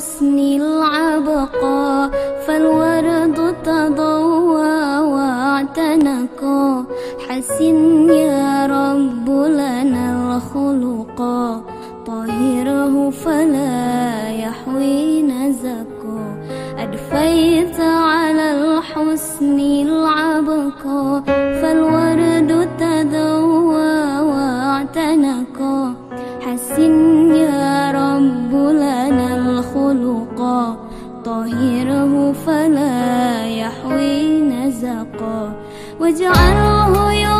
الحسن العبقى فالورد تضوى واعتنقا حسن يا رب لنا الخلقا طهره فلا يحوي نزقا أدفيت 我就爱我拥有。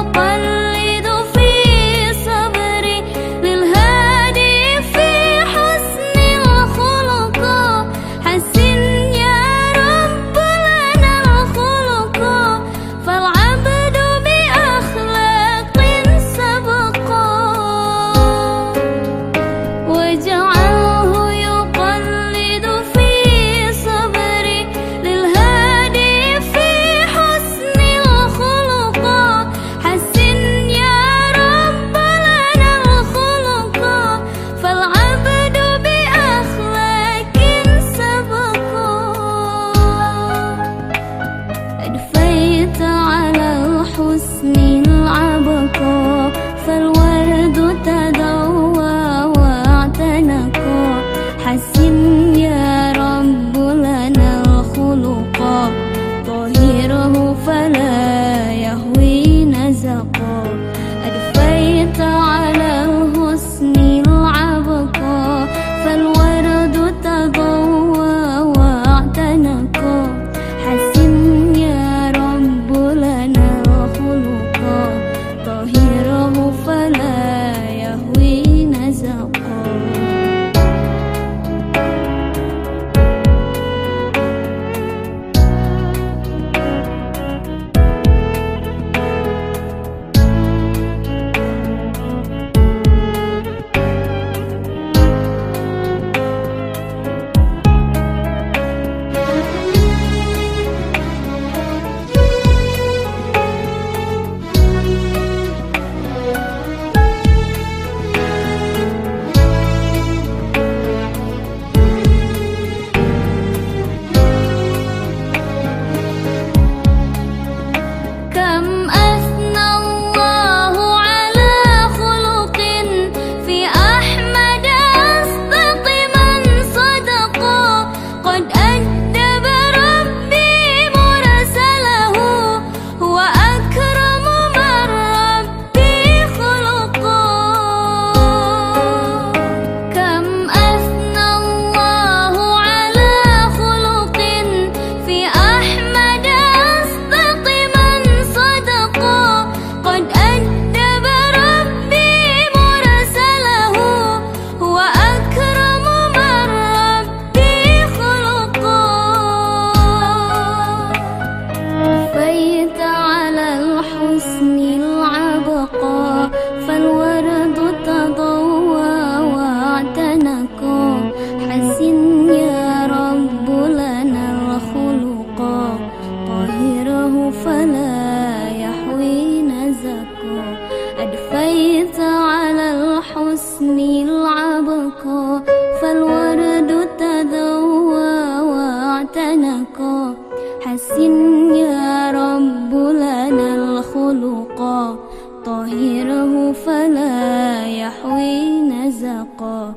فلا يحوي نزقا